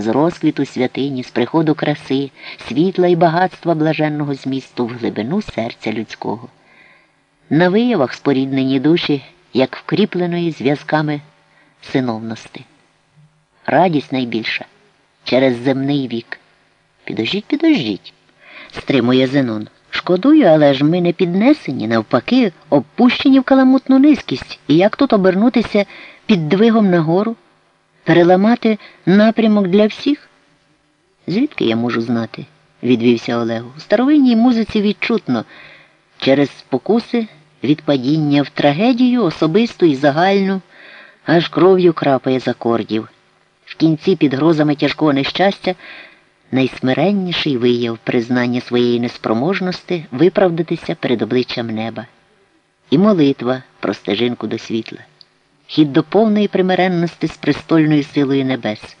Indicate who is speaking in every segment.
Speaker 1: з розквіту святині, з приходу краси, світла і багатства блаженного змісту в глибину серця людського. На виявах споріднені душі, як вкріпленої зв'язками синовності. Радість найбільша через земний вік. Підождіть, підождіть, стримує Зенон. Шкодую, але ж ми не піднесені, навпаки, обпущені в каламутну низькість. І як тут обернутися під двигом нагору, переламати напрямок для всіх? Звідки я можу знати? відвівся Олег. У старовинній музиці відчутно через спокуси від падіння в трагедію особисту і загальну, аж кров'ю крапає з акордів. В кінці під грозами тяжкого нещастя найсмиренніший вияв признання своєї неспроможності виправдатися перед обличчям неба. І молитва про стежинку до світла, хід до повної примиренності з престольною силою небес.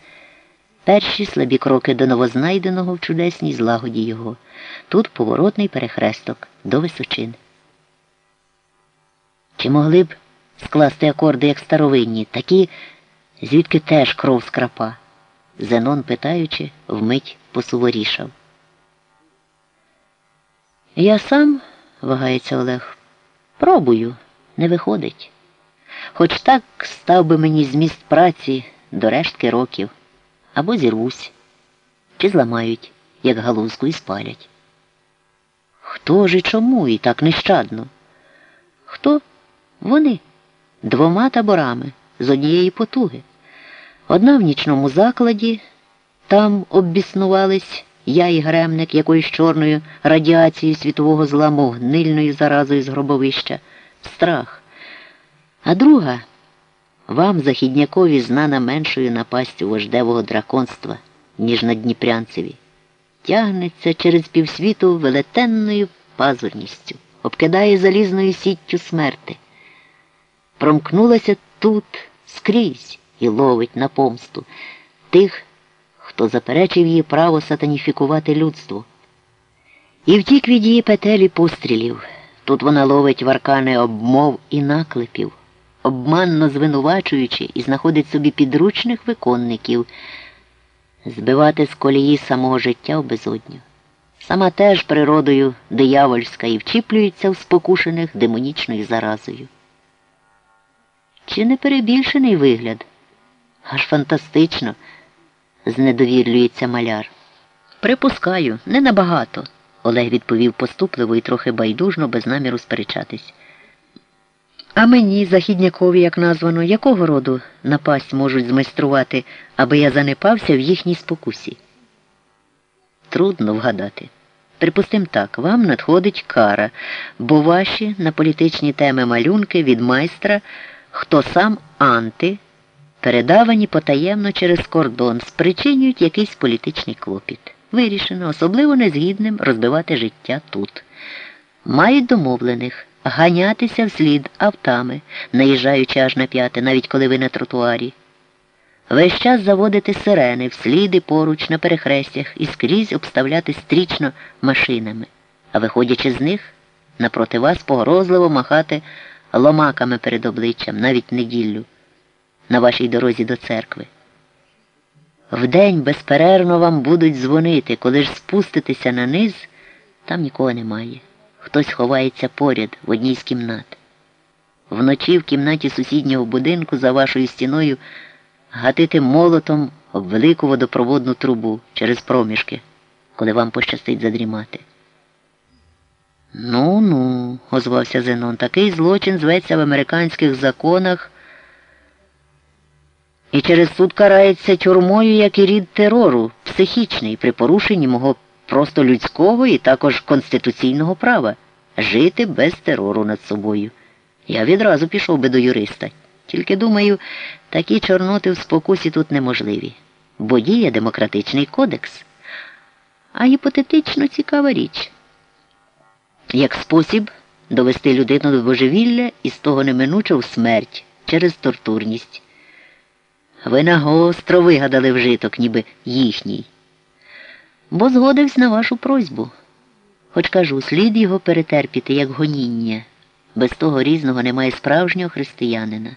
Speaker 1: Перші слабі кроки до новознайденого в чудесній злагоді його. Тут поворотний перехресток до височин. Чи могли б скласти акорди, як старовинні, такі, звідки теж кров скрапа? Зенон, питаючи, вмить посуворішав. Я сам, вагається Олег, пробую, не виходить. Хоч так став би мені зміст праці до рештки років, або зірвусь, чи зламають, як галузку і спалять. Хто ж і чому і так нещадно? Хто? Вони двома таборами з однієї потуги. Одна в нічному закладі, там обіснувались я і гремник якоюсь чорною радіацією світового зламу, гнильною заразою з гробовища, страх. А друга вам, західнякові, знана меншою напастю вождевого драконства, ніж на Дніпрянцеві. Тягнеться через півсвіту велетенною пазурністю, обкидає залізною сіттю смерти. Промкнулася тут скрізь і ловить на помсту тих, хто заперечив її право сатаніфікувати людство. І втік від її петелі пострілів. Тут вона ловить варкани обмов і наклепів, обманно звинувачуючи і знаходить собі підручних виконників, збивати з колії самого життя в безодню. Сама теж природою диявольська і вчіплюється в спокушених демонічною заразою. Чи не перебільшений вигляд? Аж фантастично, знедовірлюється маляр. Припускаю, не набагато, Олег відповів поступливо і трохи байдужно, без наміру сперечатись. А мені, західнякові, як названо, якого роду напасть можуть змайструвати, аби я занепався в їхній спокусі? Трудно вгадати. Припустим так, вам надходить кара, бо ваші на політичні теми малюнки від майстра, хто сам анти передавані потаємно через кордон, спричинюють якийсь політичний клопіт. Вирішено, особливо незгідним розбивати життя тут. Мають домовлених ганятися вслід автами, наїжджаючи аж на п'яти, навіть коли ви на тротуарі. Весь час заводити сирени вслід і поруч на перехрестях і скрізь обставляти стрічно машинами, а виходячи з них, напроти вас погрозливо махати ломаками перед обличчям, навіть неділю на вашій дорозі до церкви. Вдень безперервно вам будуть дзвонити, коли ж спуститеся на низ, там нікого немає. Хтось ховається поряд в одній з кімнат. Вночі в кімнаті сусіднього будинку за вашою стіною гатити молотом об велику водопроводну трубу через проміжки, коли вам пощастить задрімати. Ну ну, озвався Зенон, такий злочин зветься в американських законах і через суд карається тюрмою, як і рід терору, психічний, при порушенні мого просто людського і також конституційного права жити без терору над собою. Я відразу пішов би до юриста. Тільки думаю, такі чорноти в спокусі тут неможливі, бо діє демократичний кодекс. А гіпотетично цікава річ. Як спосіб довести людину до божевілля і з того неминуче в смерть через тортурність. Ви нагостро вигадали вжиток, ніби їхній. Бо згодився на вашу просьбу. Хоч кажу, слід його перетерпіти, як гоніння. Без того різного немає справжнього християнина.